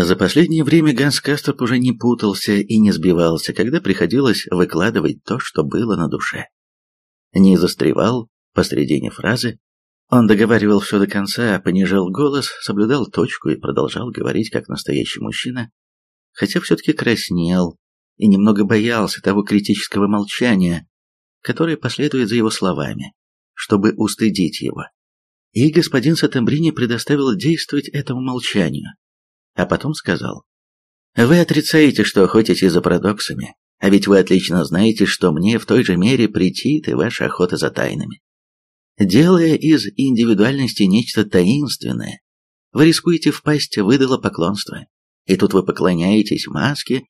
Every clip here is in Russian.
За последнее время Ганс Касторп уже не путался и не сбивался, когда приходилось выкладывать то, что было на душе. Не застревал посредине фразы, он договаривал все до конца, понижал голос, соблюдал точку и продолжал говорить как настоящий мужчина, хотя все-таки краснел и немного боялся того критического молчания, которое последует за его словами, чтобы устыдить его. И господин Сатембрини предоставил действовать этому молчанию, а потом сказал, «Вы отрицаете, что охотитесь за парадоксами, а ведь вы отлично знаете, что мне в той же мере претит и ваша охота за тайнами. Делая из индивидуальности нечто таинственное, вы рискуете впасть в идолопоклонство. И тут вы поклоняетесь маске,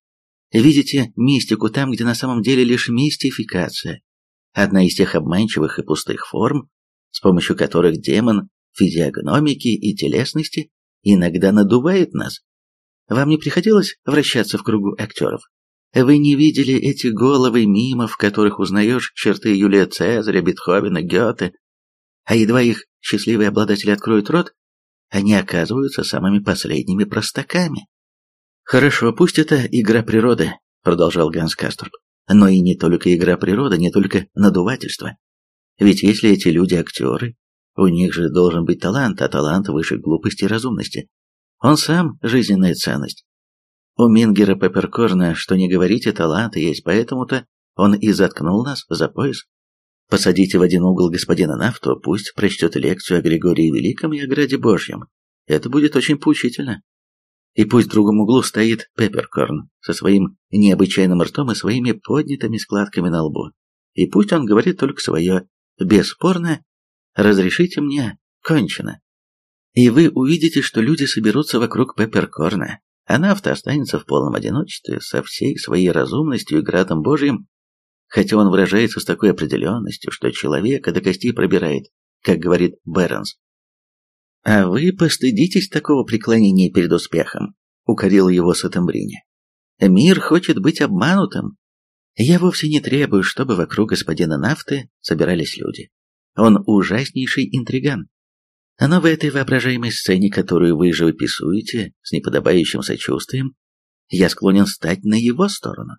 видите мистику там, где на самом деле лишь мистификация, одна из тех обманчивых и пустых форм, с помощью которых демон физиогномики и телесности иногда надувает нас. Вам не приходилось вращаться в кругу актеров? Вы не видели эти головы мимов, в которых узнаешь черты Юлия Цезаря, Бетховена, Гёте, а едва их счастливые обладатели откроют рот, они оказываются самыми последними простаками. «Хорошо, пусть это игра природы», — продолжал Ганс Касторп. «Но и не только игра природы, не только надувательство. Ведь если эти люди актеры, у них же должен быть талант, а талант выше глупости и разумности. Он сам жизненная ценность. У Мингера Пепперкорна, что не говорите, талант есть, поэтому-то он и заткнул нас за пояс. Посадите в один угол господина Нафту, пусть прочтет лекцию о Григории Великом и о Граде Божьем. Это будет очень поучительно. И пусть в другом углу стоит Пепперкорн со своим необычайным ртом и своими поднятыми складками на лбу. И пусть он говорит только свое «бесспорно, разрешите мне, кончено». И вы увидите, что люди соберутся вокруг Пепперкорна, а Нафта останется в полном одиночестве со всей своей разумностью и градом Божьим, хотя он выражается с такой определенностью, что человека до костей пробирает, как говорит Бернс. «А вы постыдитесь такого преклонения перед успехом», — укорил его Сатамбрини. «Мир хочет быть обманутым. Я вовсе не требую, чтобы вокруг господина Нафты собирались люди. Он ужаснейший интриган. Но в этой воображаемой сцене, которую вы живописуете с неподобающим сочувствием, я склонен стать на его сторону.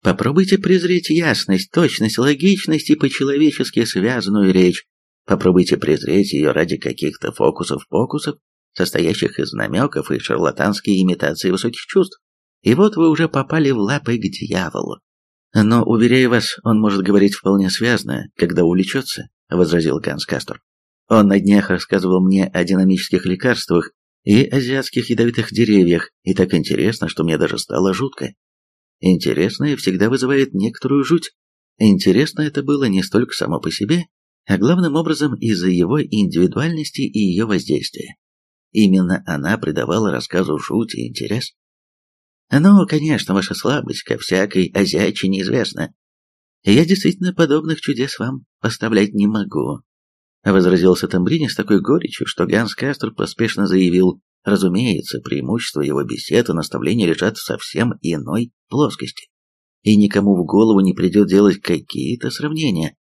Попробуйте презреть ясность, точность, логичность и по-человечески связанную речь. Попробуйте презреть ее ради каких-то фокусов-покусов, состоящих из намеков и шарлатанской имитации высоких чувств. И вот вы уже попали в лапы к дьяволу. Но, уверяю вас, он может говорить вполне связно, когда увлечется, возразил Ганс Кастор. Он на днях рассказывал мне о динамических лекарствах и азиатских ядовитых деревьях, и так интересно, что мне даже стало жутко. Интересное всегда вызывает некоторую жуть. Интересно это было не столько само по себе, а главным образом из-за его индивидуальности и ее воздействия. Именно она придавала рассказу жуть и интерес. Ну, конечно, ваша слабость ко всякой азиатчине известна. Я действительно подобных чудес вам поставлять не могу. Возразился Тамбрини с такой горечью, что Ганс Кастр поспешно заявил, Разумеется, преимущества его бесед и наставления лежат в совсем иной плоскости. И никому в голову не придет делать какие-то сравнения.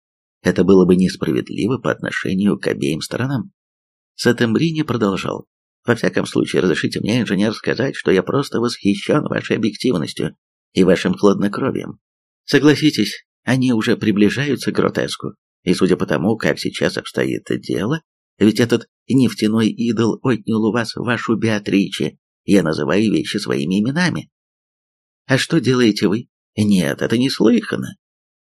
Это было бы несправедливо по отношению к обеим сторонам. Сатембрини продолжал. Во всяком случае, разрешите мне, инженер, сказать, что я просто восхищен вашей объективностью и вашим хладнокровием. Согласитесь, они уже приближаются к гротеску, и судя по тому, как сейчас обстоит дело, ведь этот нефтяной идол отнял у вас вашу Беатриче. Я называю вещи своими именами. А что делаете вы? Нет, это неслыханно.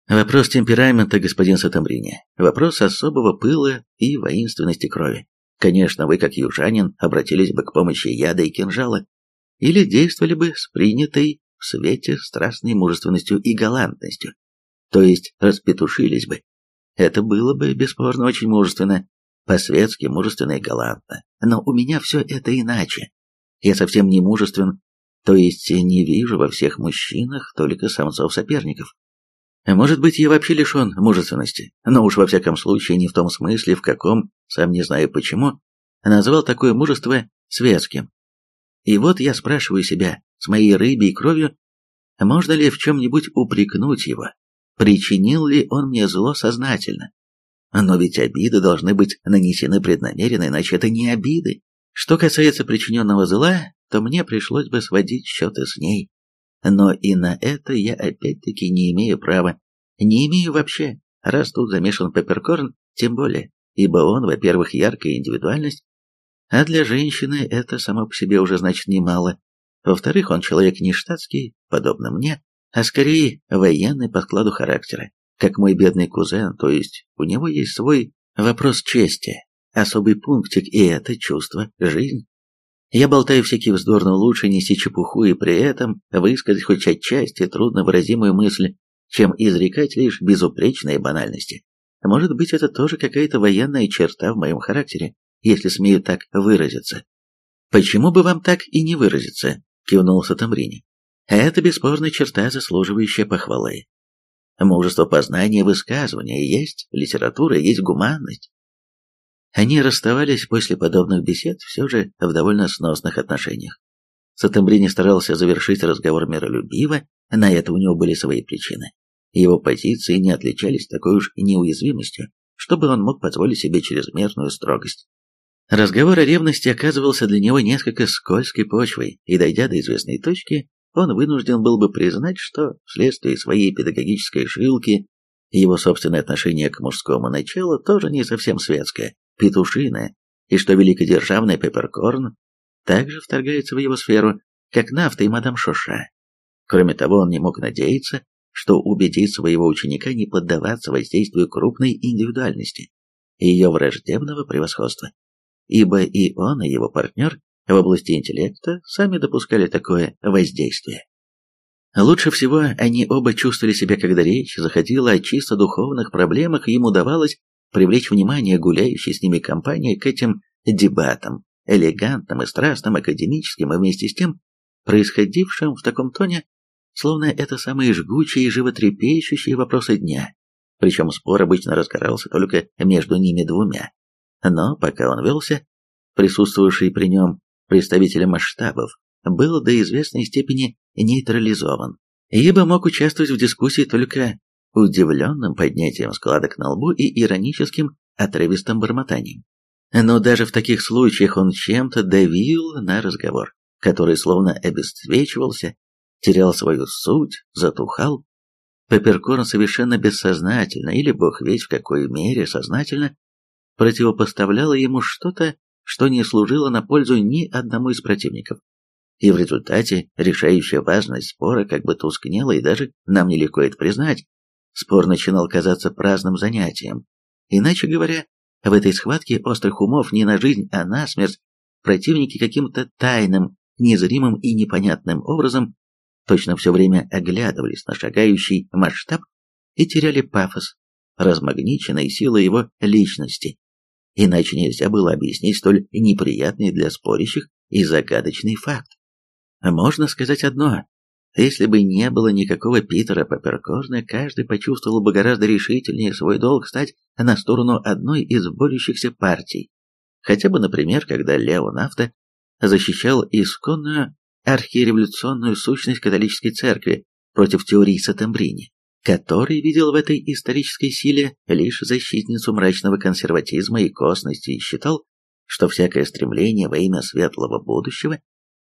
Вопрос темперамента, господин Сатамбрини. Вопрос особого пыла и воинственности крови. Конечно, вы, как южанин, обратились бы к помощи яда и кинжала, или действовали бы с принятой в свете страстной мужественностью и галантностью, то есть распетушились бы. Это было бы, бесспорно, очень мужественно, по-светски, мужественно и галантно. Но у меня все это иначе. Я совсем не мужествен, то есть не вижу во всех мужчинах только самцов-соперников. Может быть, я вообще лишен мужественности, но уж во всяком случае не в том смысле, в каком, сам не знаю почему, назвал такое мужество светским. И вот я спрашиваю себя, с моей рыбьей кровью, можно ли в чем-нибудь упрекнуть его? Причинил ли он мне зло сознательно? Но ведь обиды должны быть нанесены преднамеренно, иначе это не обиды. Что касается причиненного зла, то мне пришлось бы сводить счеты с ней. Но и на это я опять-таки не имею права. Не имею вообще, раз тут замешан Пепперкорн, тем более, ибо он, во-первых, яркая индивидуальность, а для женщины это само по себе уже значит немало. Во-вторых, он человек не штатский, подобно мне, а скорее военный по складу характера, как мой бедный кузен, то есть у него есть свой вопрос чести, особый пунктик, и это чувство, жизнь. Я болтаю всякий вздор, но лучше нести чепуху и при этом высказать хоть отчасти трудно выразимую мысль, чем изрекать лишь безупречные банальности. Может быть, это тоже какая-то военная черта в моем характере, если смею так выразиться. «Почему бы вам так и не выразиться?» — кивнул Сатамрини. «Это бесспорная черта, заслуживающая похвалы. Мужество познания высказывания есть, литература есть гуманность. Они расставались после подобных бесед все же в довольно сносных отношениях. Сатамбрини старался завершить разговор миролюбиво, на это у него были свои причины. Его позиции не отличались такой уж неуязвимостью, чтобы он мог позволить себе чрезмерную строгость. Разговор о ревности оказывался для него несколько скользкой почвой, и дойдя до известной точки, он вынужден был бы признать, что вследствие своей педагогической жилки его собственное отношение к мужскому началу тоже не совсем светское, петушиное, и что великодержавный Пепперкорн также вторгается в его сферу, как нафта и мадам Шоша. Кроме того, он не мог надеяться, что убедит своего ученика не поддаваться воздействию крупной индивидуальности и ее враждебного превосходства, ибо и он, и его партнер в области интеллекта сами допускали такое воздействие. Лучше всего они оба чувствовали себя, когда речь заходила о чисто духовных проблемах, и им удавалось привлечь внимание гуляющей с ними компании к этим дебатам, элегантным и страстным, академическим, и вместе с тем происходившим в таком тоне, словно это самые жгучие и животрепещущие вопросы дня. Причем спор обычно разгорался только между ними двумя. Но пока он велся, присутствовавший при нем представитель масштабов был до известной степени нейтрализован, ибо мог участвовать в дискуссии только удивленным поднятием складок на лбу и ироническим отрывистым бормотанием. Но даже в таких случаях он чем-то давил на разговор, который словно обесцвечивался, терял свою суть, затухал. Пепперкорн совершенно бессознательно, или бог весь в какой мере сознательно, противопоставляла ему что-то, что не служило на пользу ни одному из противников. И в результате решающая важность спора как бы тускнела, и даже, нам нелегко это признать, спор начинал казаться праздным занятием. Иначе говоря, в этой схватке острых умов не на жизнь, а на смерть противники каким-то тайным, незримым и непонятным образом точно все время оглядывались на шагающий масштаб и теряли пафос, размагниченной силой его личности. Иначе нельзя было объяснить столь неприятный для спорящих и загадочный факт. Можно сказать одно. Если бы не было никакого Питера Пепперкорна, каждый почувствовал бы гораздо решительнее свой долг стать на сторону одной из борющихся партий. Хотя бы, например, когда Лео Нафта защищал исконную архиреволюционную сущность католической церкви против теории Сатембрини, который видел в этой исторической силе лишь защитницу мрачного консерватизма и косности и считал, что всякое стремление во имя светлого будущего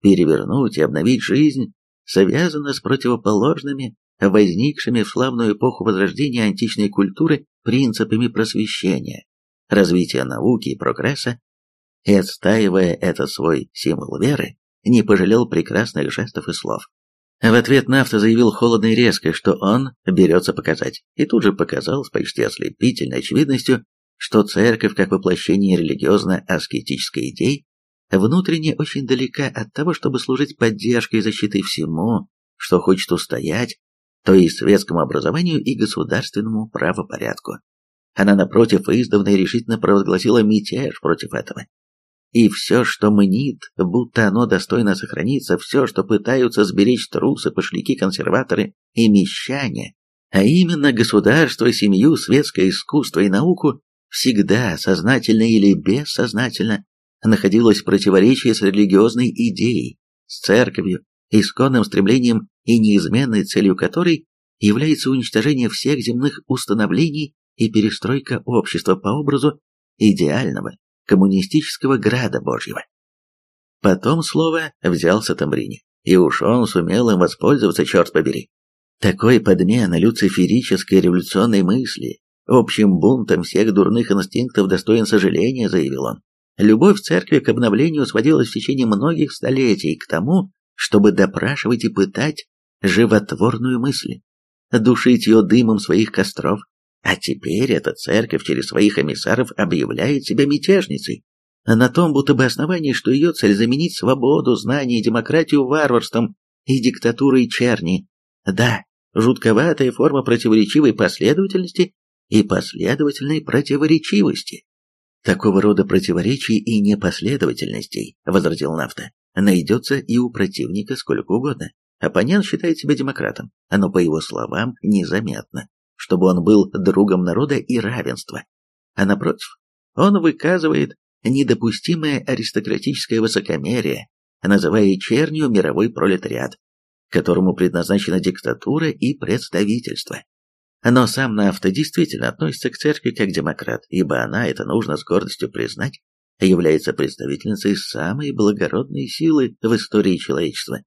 перевернуть и обновить жизнь связано с противоположными, возникшими в славную эпоху возрождения античной культуры принципами просвещения, развития науки и прогресса, и отстаивая этот свой символ веры, не пожалел прекрасных жестов и слов. В ответ Нафта заявил холодно и резко, что он берется показать, и тут же показал с почти ослепительной очевидностью, что церковь, как воплощение религиозно-аскетической идеи, внутренне очень далека от того, чтобы служить поддержкой и защитой всему, что хочет устоять, то есть светскому образованию и государственному правопорядку. Она, напротив, издавна и решительно провозгласила мятеж против этого. И все, что мнит, будто оно достойно сохраниться, все, что пытаются сберечь трусы, пошляки, консерваторы и мещане, а именно государство, семью, светское искусство и науку, всегда, сознательно или бессознательно, находилось в противоречии с религиозной идеей, с церковью, исконным стремлением и неизменной целью которой является уничтожение всех земных установлений и перестройка общества по образу идеального коммунистического града Божьего. Потом слово взялся Тамбрини, и уж он сумел им воспользоваться, черт побери. Такой подмена люциферической революционной мысли, общим бунтом всех дурных инстинктов достоин сожаления, заявил он. Любовь церкви к обновлению сводилась в течение многих столетий к тому, чтобы допрашивать и пытать животворную мысль, душить ее дымом своих костров, а теперь эта церковь через своих эмиссаров объявляет себя мятежницей. На том будто бы основании, что ее цель заменить свободу, знание и демократию варварством и диктатурой черни. Да, жутковатая форма противоречивой последовательности и последовательной противоречивости. Такого рода противоречий и непоследовательностей, возразил Нафта, найдется и у противника сколько угодно. Оппонент считает себя демократом, но, по его словам, незаметно, чтобы он был другом народа и равенства. А напротив, он выказывает недопустимое аристократическое высокомерие, называя чернью мировой пролетариат, которому предназначена диктатура и представительство. Но сам Нафта действительно относится к церкви как демократ, ибо она, это нужно с гордостью признать, является представительницей самой благородной силы в истории человечества.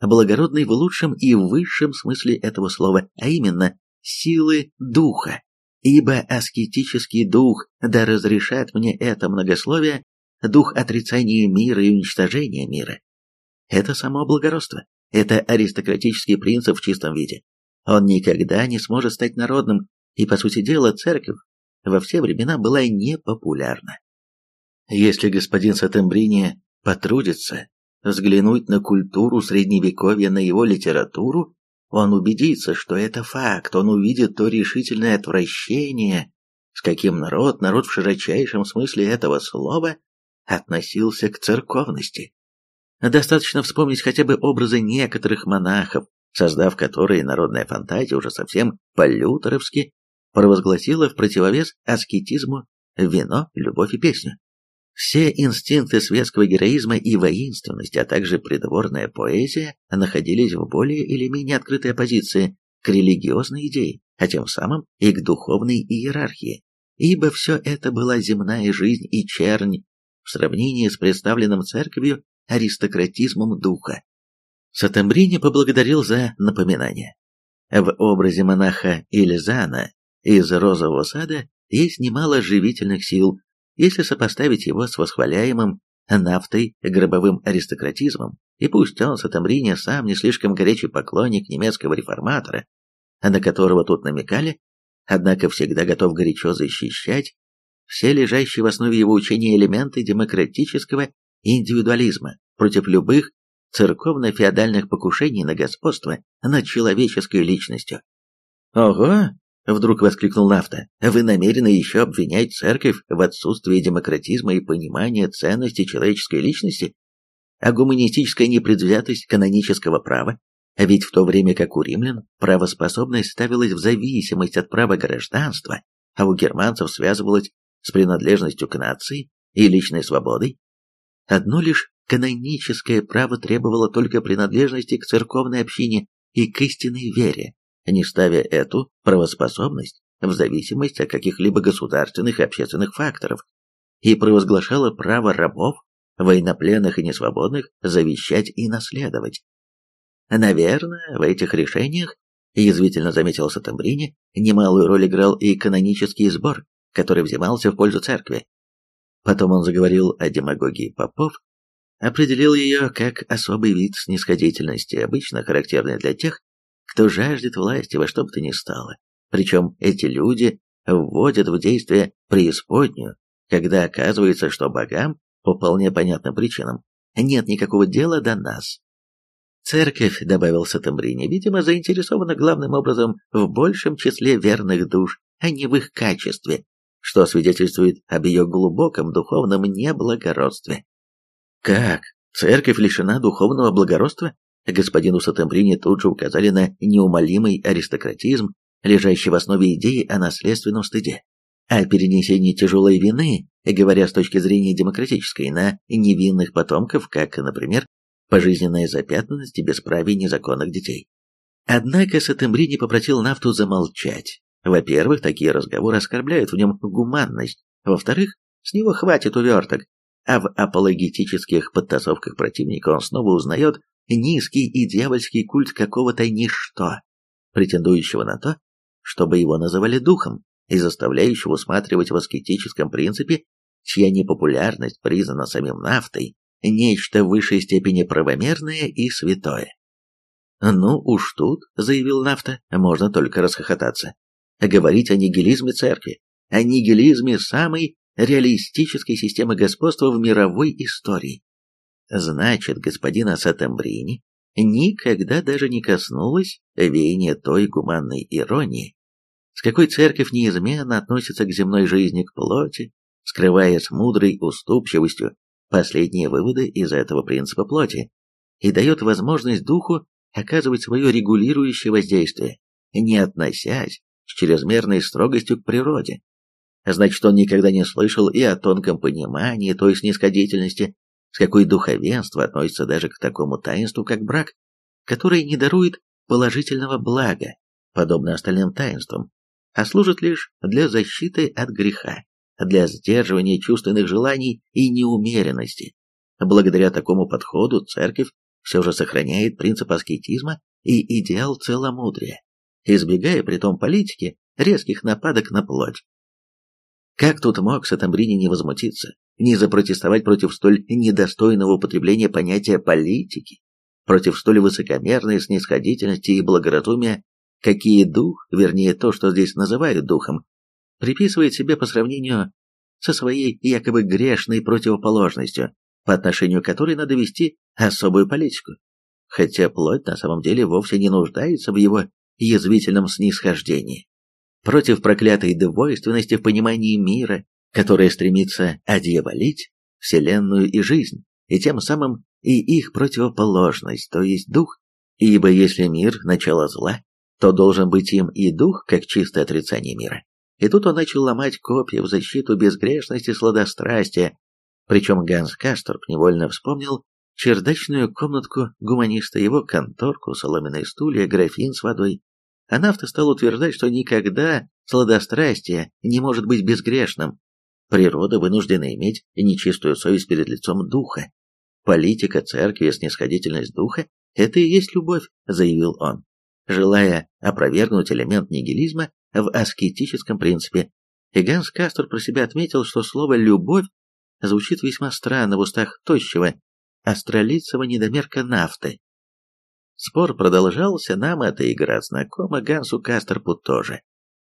Благородной в лучшем и высшем смысле этого слова, а именно силы духа. Ибо аскетический дух, да разрешат мне это многословие, дух отрицания мира и уничтожения мира. Это само благородство, это аристократический принцип в чистом виде. Он никогда не сможет стать народным, и, по сути дела, церковь во все времена была непопулярна. Если господин Сатембрини потрудится взглянуть на культуру Средневековья, на его литературу, он убедится, что это факт, он увидит то решительное отвращение, с каким народ, народ в широчайшем смысле этого слова, относился к церковности. Достаточно вспомнить хотя бы образы некоторых монахов, создав которые народная фантазия уже совсем по-лютеровски провозгласила в противовес аскетизму вино, любовь и песню. Все инстинкты светского героизма и воинственности, а также придворная поэзия находились в более или менее открытой оппозиции к религиозной идее, а тем самым и к духовной иерархии, ибо все это была земная жизнь и чернь в сравнении с представленным церковью аристократизмом духа. Сатамбрини поблагодарил за напоминание. В образе монаха Ильзана из «Розового сада» есть немало живительных сил, если сопоставить его с восхваляемым нафтой гробовым аристократизмом, и пусть он Сатамбрини сам не слишком горячий поклонник немецкого реформатора, на которого тут намекали, однако всегда готов горячо защищать все лежащие в основе его учения элементы демократического индивидуализма против любых церковно-феодальных покушений на господство над человеческой личностью. Ого, Вдруг воскликнул Нафта. «Вы намерены еще обвинять церковь в отсутствии демократизма и понимания ценности человеческой личности? А гуманистическая непредвзятость канонического права? А ведь в то время как у римлян правоспособность ставилась в зависимость от права гражданства, а у германцев связывалась с принадлежностью к нации и личной свободой, одно лишь каноническое право требовало только принадлежности к церковной общине и к истинной вере, не ставя эту правоспособность в зависимость от каких-либо государственных и общественных факторов, и провозглашала право рабов, военнопленных и несвободных, завещать и наследовать. Наверное, в этих решениях, язвительно заметил Сатамбрини, немалую роль играл и канонический сбор, который взимался в пользу церкви. Потом он заговорил о демагогии попов, определил ее как особый вид снисходительности, обычно характерный для тех, кто жаждет власти во что бы то ни стало. Причем эти люди вводят в действие преисподнюю, когда оказывается, что богам, по вполне понятным причинам, нет никакого дела до нас. Церковь, добавил Сатамбрини, видимо, заинтересована главным образом в большем числе верных душ, а не в их качестве, что свидетельствует об ее глубоком духовном неблагородстве. Как? Церковь лишена духовного благородства? Господину Сатембрини тут же указали на неумолимый аристократизм, лежащий в основе идеи о наследственном стыде, о перенесении тяжелой вины, говоря с точки зрения демократической, на невинных потомков, как, например, пожизненная запятнанность и бесправие незаконных детей. Однако Сатембрини попросил Нафту замолчать. Во-первых, такие разговоры оскорбляют в нем гуманность. Во-вторых, с него хватит уверток. а в апологетических подтасовках противника он снова узнает низкий и дьявольский культ какого-то ничто, претендующего на то, чтобы его называли духом, и заставляющего усматривать в аскетическом принципе, чья непопулярность признана самим нафтой, нечто в высшей степени правомерное и святое. «Ну уж тут», — заявил нафта, — «можно только расхохотаться. Говорить о нигилизме церкви, о нигилизме самой реалистической системы господства в мировой истории. Значит, господина Сатамбрини никогда даже не коснулась веяния той гуманной иронии, с какой церковь неизменно относится к земной жизни, к плоти, скрывая с мудрой уступчивостью последние выводы из этого принципа плоти, и дает возможность духу оказывать свое регулирующее воздействие, не относясь с чрезмерной строгостью к природе. Значит, он никогда не слышал и о тонком понимании той снисходительности, с какой духовенство относится даже к такому таинству, как брак, который не дарует положительного блага, подобно остальным таинствам, а служит лишь для защиты от греха, для сдерживания чувственных желаний и неумеренности. Благодаря такому подходу церковь все же сохраняет принцип аскетизма и идеал целомудрия, избегая при том политики резких нападок на плоть. Как тут мог Сатамбрини не возмутиться, не запротестовать против столь недостойного употребления понятия политики, против столь высокомерной снисходительности и благоразумия, какие дух, вернее то, что здесь называют духом, приписывает себе по сравнению со своей якобы грешной противоположностью, по отношению к которой надо вести особую политику. Хотя плоть на самом деле вовсе не нуждается в его язвительном снисхождении против проклятой двойственности в понимании мира, которая стремится одьяволить Вселенную и жизнь, и тем самым и их противоположность, то есть дух. Ибо если мир – начало зла, то должен быть им и дух, как чистое отрицание мира. И тут он начал ломать копья в защиту безгрешности сладострастия, причем Ганс Касторп невольно вспомнил чердачную комнатку гуманиста, его конторку, соломенные стулья, графин с водой, а Нафта стал утверждать, что никогда сладострастие не может быть безгрешным. Природа вынуждена иметь нечистую совесть перед лицом духа. Политика церкви снисходительность духа – это и есть любовь, заявил он, желая опровергнуть элемент нигилизма в аскетическом принципе. И Ганс Кастер про себя отметил, что слово «любовь» звучит весьма странно в устах тощего, астролицего недомерка нафты. Спор продолжался, нам эта игра знакома, Гансу Кастерпу тоже.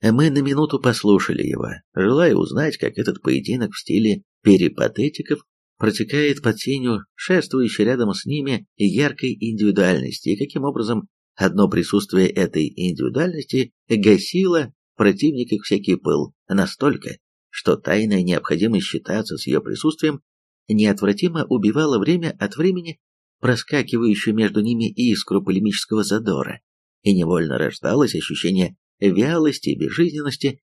Мы на минуту послушали его, желая узнать, как этот поединок в стиле перипатетиков протекает под тенью шествующей рядом с ними яркой индивидуальности, и каким образом одно присутствие этой индивидуальности гасило противника всякий пыл настолько, что тайная необходимость считаться с ее присутствием неотвратимо убивала время от времени проскакивающую между ними искру полемического задора, и невольно рождалось ощущение вялости и безжизненности,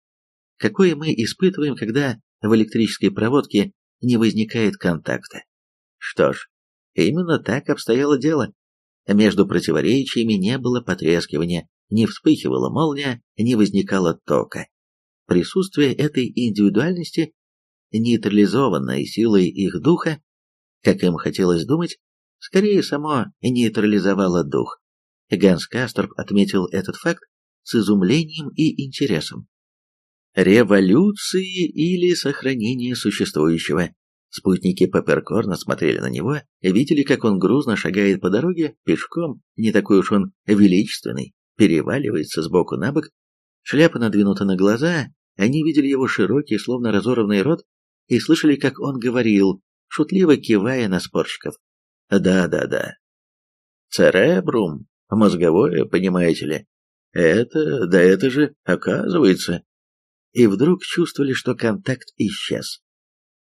какое мы испытываем, когда в электрической проводке не возникает контакта. Что ж, именно так обстояло дело. Между противоречиями не было потрескивания, не вспыхивала молния, не возникало тока. Присутствие этой индивидуальности, нейтрализованной силой их духа, как им хотелось думать, скорее само нейтрализовало дух. Ганс Касторп отметил этот факт с изумлением и интересом. Революции или сохранение существующего. Спутники Пепперкорна смотрели на него, видели, как он грузно шагает по дороге, пешком, не такой уж он величественный, переваливается с боку на бок, шляпа надвинута на глаза, они видели его широкий, словно разорванный рот, и слышали, как он говорил, шутливо кивая на спорщиков. Да-да-да. Церебрум, мозговое, понимаете ли. Это, да это же, оказывается. И вдруг чувствовали, что контакт исчез.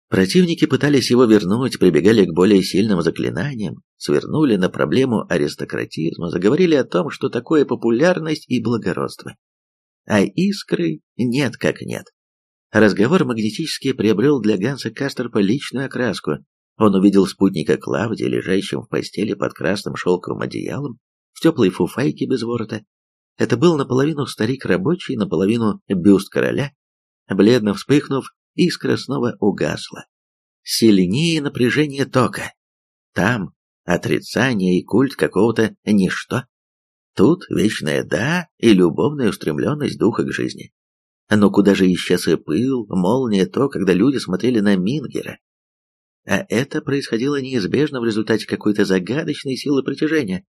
Противники пытались его вернуть, прибегали к более сильным заклинаниям, свернули на проблему аристократизма, заговорили о том, что такое популярность и благородство. А искры нет как нет. Разговор магнетически приобрел для Ганса Кастерпа личную окраску, он увидел спутника Клавдия, лежащим в постели под красным шелковым одеялом, в теплой фуфайке без ворота. Это был наполовину старик рабочий, наполовину бюст короля. Бледно вспыхнув, искра снова угасла. сильнее напряжения тока. Там отрицание и культ какого-то ничто. Тут вечное «да» и любовная устремленность духа к жизни. Но куда же исчез и пыл, молния, то, когда люди смотрели на Мингера? А это происходило неизбежно в результате какой-то загадочной силы притяжения.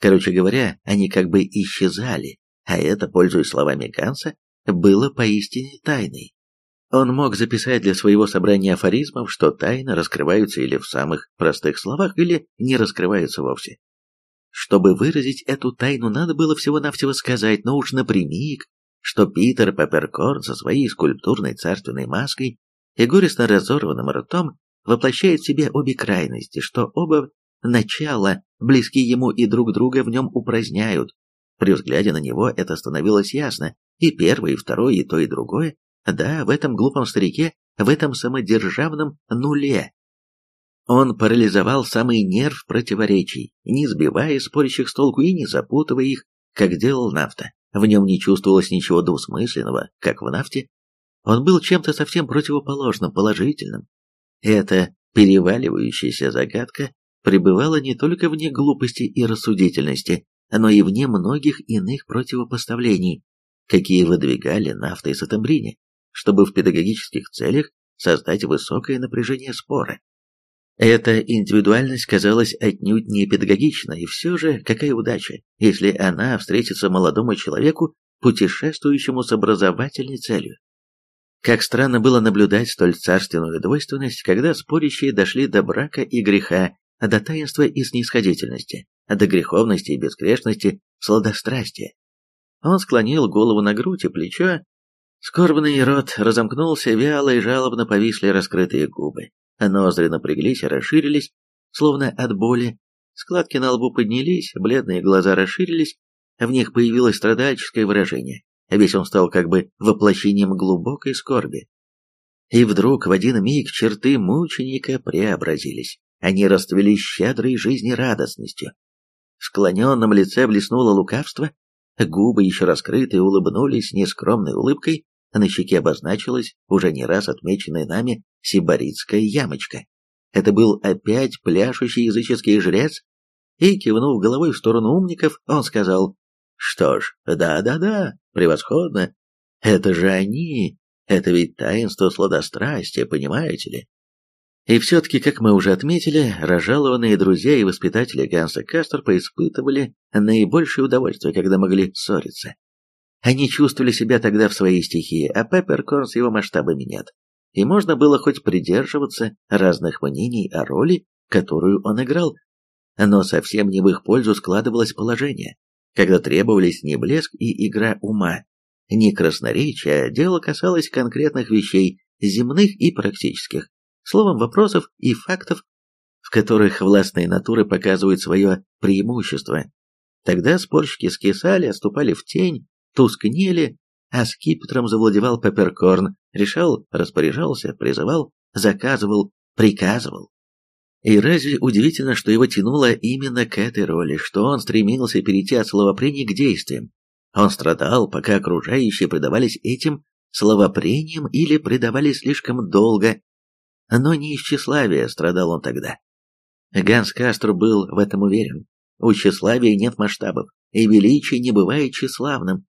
Короче говоря, они как бы исчезали, а это, пользуясь словами Ганса, было поистине тайной. Он мог записать для своего собрания афоризмов, что тайны раскрываются или в самых простых словах, или не раскрываются вовсе. Чтобы выразить эту тайну, надо было всего-навсего сказать, но уж напрямик, что Питер Пепперкорн со своей скульптурной царственной маской и горестно разорванным ртом воплощает в себе обе крайности, что оба начала, близки ему и друг друга в нем упраздняют. При взгляде на него это становилось ясно, и первое, и второе, и то, и другое да, в этом глупом старике, в этом самодержавном нуле. Он парализовал самый нерв противоречий, не сбивая спорящих с толку и не запутывая их, как делал нафта. В нем не чувствовалось ничего двусмысленного, как в нафте. Он был чем-то совсем противоположным, положительным. Эта переваливающаяся загадка пребывала не только вне глупости и рассудительности, но и вне многих иных противопоставлений, какие выдвигали нафта и сатамбрини чтобы в педагогических целях создать высокое напряжение спора. Эта индивидуальность казалась отнюдь не педагогичной, и все же какая удача, если она встретится молодому человеку, путешествующему с образовательной целью. Как странно было наблюдать столь царственную двойственность, когда спорящие дошли до брака и греха, до таинства и снисходительности, до греховности и безгрешности, сладострастия. Он склонил голову на грудь и плечо, Скорбный рот разомкнулся, вяло и жалобно повисли раскрытые губы. Ноздри напряглись и расширились, словно от боли. Складки на лбу поднялись, бледные глаза расширились, в них появилось страдальческое выражение. Весь он стал как бы воплощением глубокой скорби. И вдруг в один миг черты мученика преобразились. Они расцвели щедрой жизнерадостностью. В склоненном лице блеснуло лукавство, губы еще раскрытые улыбнулись нескромной улыбкой, а на щеке обозначилась уже не раз отмеченная нами сибаритская ямочка. Это был опять пляшущий языческий жрец, и, кивнув головой в сторону умников, он сказал, «Что ж, да-да-да, превосходно. Это же они, это ведь таинство сладострастия, понимаете ли?» И все-таки, как мы уже отметили, разжалованные друзья и воспитатели Ганса Касторпа испытывали наибольшее удовольствие, когда могли ссориться. Они чувствовали себя тогда в своей стихии, а Пепперкорн с его масштабами нет. И можно было хоть придерживаться разных мнений о роли, которую он играл, но совсем не в их пользу складывалось положение, когда требовались не блеск и игра ума, не красноречие, а дело касалось конкретных вещей, земных и практических, словом вопросов и фактов, в которых властные натуры показывают свое преимущество. Тогда спорщики скисали, отступали в тень, тускнели, а скипетром завладевал Пепперкорн, решал, распоряжался, призывал, заказывал, приказывал. И разве удивительно, что его тянуло именно к этой роли, что он стремился перейти от словопрений к действиям? Он страдал, пока окружающие предавались этим словопрениям или предавались слишком долго, но не из тщеславия страдал он тогда. Ганс Кастро был в этом уверен. У тщеславия нет масштабов, и величие не бывает тщеславным.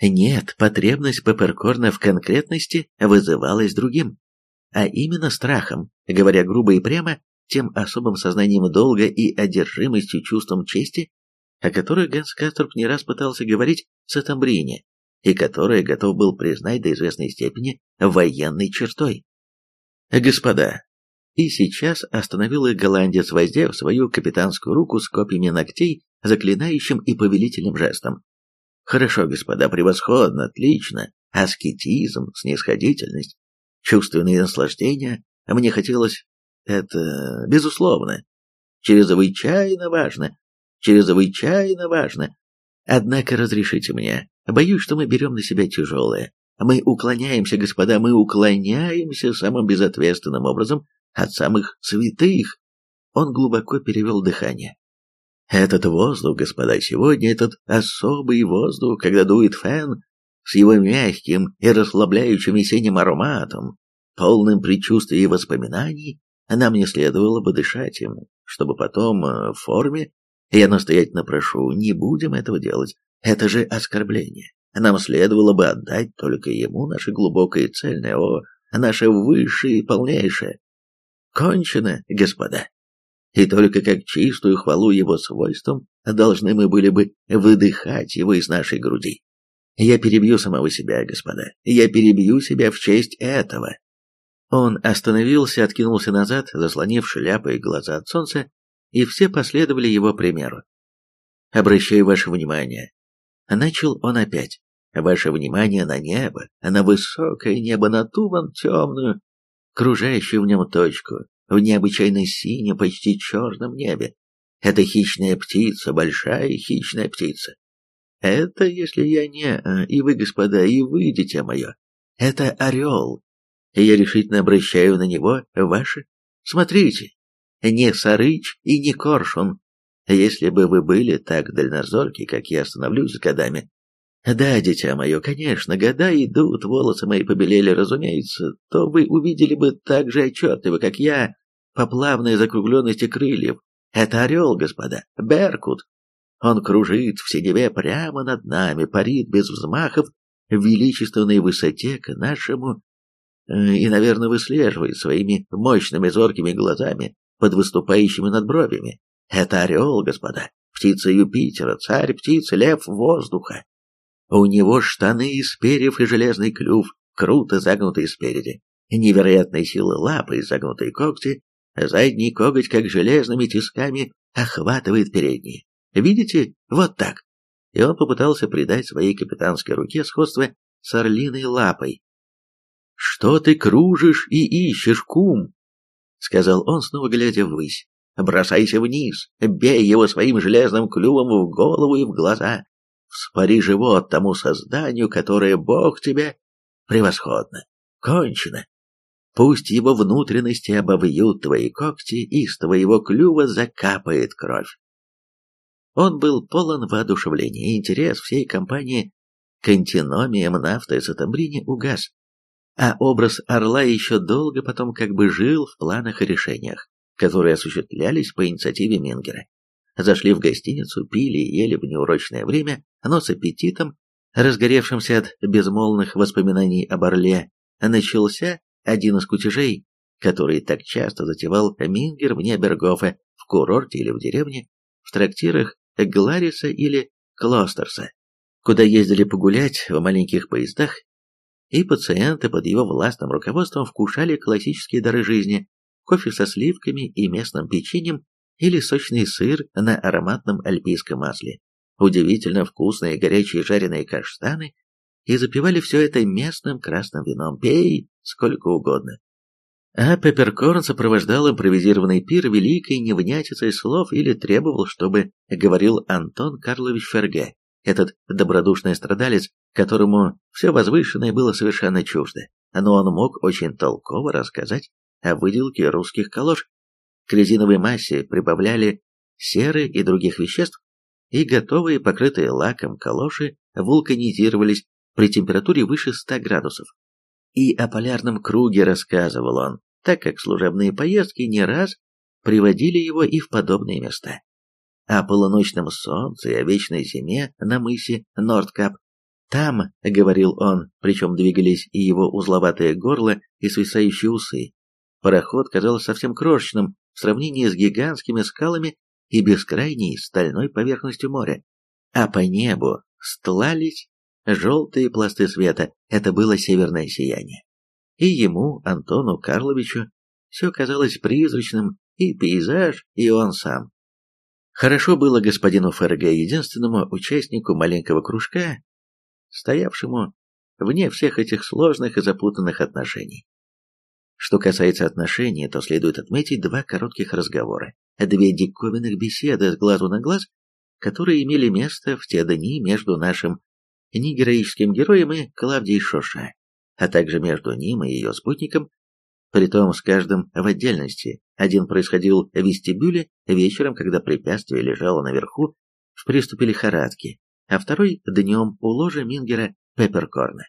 Нет, потребность Пепперкорна в конкретности вызывалась другим, а именно страхом, говоря грубо и прямо, тем особым сознанием долга и одержимостью чувством чести, о которых Ганс Касторп не раз пытался говорить с Атамбрине, и которое готов был признать до известной степени военной чертой. «Господа!» И сейчас остановил их голландец, воздев свою капитанскую руку с копьями ногтей, заклинающим и повелительным жестом. Хорошо, господа, превосходно, отлично. Аскетизм, снисходительность, чувственные наслаждения. Мне хотелось... Это, безусловно, чрезвычайно важно. Чрезвычайно важно. Однако разрешите мне. Боюсь, что мы берем на себя тяжелое. Мы уклоняемся, господа, мы уклоняемся самым безответственным образом от самых святых. Он глубоко перевел дыхание. Этот воздух, господа, сегодня этот особый воздух, когда дует фен, с его мягким и расслабляющим весенним ароматом, полным предчувствий и воспоминаний, нам не следовало бы дышать им, чтобы потом э, в форме, я настоятельно прошу, не будем этого делать, это же оскорбление. Нам следовало бы отдать только ему наше глубокое и цельное, о, наше высшее и полнейшее. Кончено, господа. И только как чистую хвалу его свойствам должны мы были бы выдыхать его из нашей груди. Я перебью самого себя, господа. Я перебью себя в честь этого. Он остановился, откинулся назад, заслонив шляпой глаза от солнца, и все последовали его примеру. «Обращаю ваше внимание». Начал он опять. «Ваше внимание на небо, на высокое небо, на ту вон темную, кружащую в нем точку, в необычайно синем, почти черном небе. Это хищная птица, большая хищная птица. Это, если я не, э, и вы, господа, и вы, дитя мое, это орел, я решительно обращаю на него ваше. Смотрите, не сарыч и не коршун. Если бы вы были так дальнозорки, как я становлюсь с годами. Да, дитя мое, конечно, года идут, волосы мои побелели, разумеется, то вы увидели бы так же отчетливо, как я, по плавной закругленности крыльев. Это орел, господа, Беркут. Он кружит в синеве прямо над нами, парит без взмахов в величественной высоте к нашему Э, и, наверное, выслеживает своими мощными зоркими глазами под выступающими надбровями. Это орел, господа, птица Юпитера, царь птицы, лев воздуха. У него штаны из перьев и железный клюв, круто загнутый спереди, невероятной силы лапы и загнутые когти, задний коготь, как железными тисками, охватывает передние. Видите? Вот так. И он попытался придать своей капитанской руке сходство с орлиной лапой, «Что ты кружишь и ищешь, кум?» — сказал он, снова глядя ввысь. «Бросайся вниз, бей его своим железным клювом в голову и в глаза. Вспори живот тому созданию, которое Бог тебе превосходно. Кончено. Пусть его внутренности обовьют твои когти, и с твоего клюва закапает кровь». Он был полон воодушевления, и интерес всей компании к антиномиям нафта и сатамбрине угас а образ орла еще долго потом как бы жил в планах и решениях, которые осуществлялись по инициативе Мингера. Зашли в гостиницу, пили и ели в неурочное время, но с аппетитом, разгоревшимся от безмолвных воспоминаний об орле, начался один из кутежей, который так часто затевал Мингер вне Бергофа, в курорте или в деревне, в трактирах Глариса или Клостерса, куда ездили погулять в маленьких поездах и пациенты под его властным руководством вкушали классические дары жизни, кофе со сливками и местным печеньем или сочный сыр на ароматном альпийском масле, удивительно вкусные горячие жареные каштаны, и запивали все это местным красным вином, пей сколько угодно. А Пепперкорн сопровождал импровизированный пир великой невнятицей слов или требовал, чтобы говорил Антон Карлович Ферге, этот добродушный страдалец, которому все возвышенное было совершенно чуждо, но он мог очень толково рассказать о выделке русских калош. К резиновой массе прибавляли серы и других веществ, и готовые, покрытые лаком калоши вулканизировались при температуре выше 100 градусов. И о полярном круге рассказывал он, так как служебные поездки не раз приводили его и в подобные места. О полуночном солнце и о вечной зиме на мысе Нордкап там, — говорил он, причем двигались и его узловатое горло, и свисающие усы. Пароход казался совсем крошечным в сравнении с гигантскими скалами и бескрайней стальной поверхностью моря. А по небу стлались желтые пласты света, это было северное сияние. И ему, Антону Карловичу, все казалось призрачным, и пейзаж, и он сам. Хорошо было господину ФРГ, единственному участнику маленького кружка, стоявшему вне всех этих сложных и запутанных отношений. Что касается отношений, то следует отметить два коротких разговора, две диковинных беседы с глазу на глаз, которые имели место в те дни между нашим негероическим героем и Клавдией Шоша, а также между ним и ее спутником, притом с каждым в отдельности. Один происходил в вестибюле вечером, когда препятствие лежало наверху в приступе лихорадки, а второй днем у ложа Мингера Пепперкорна.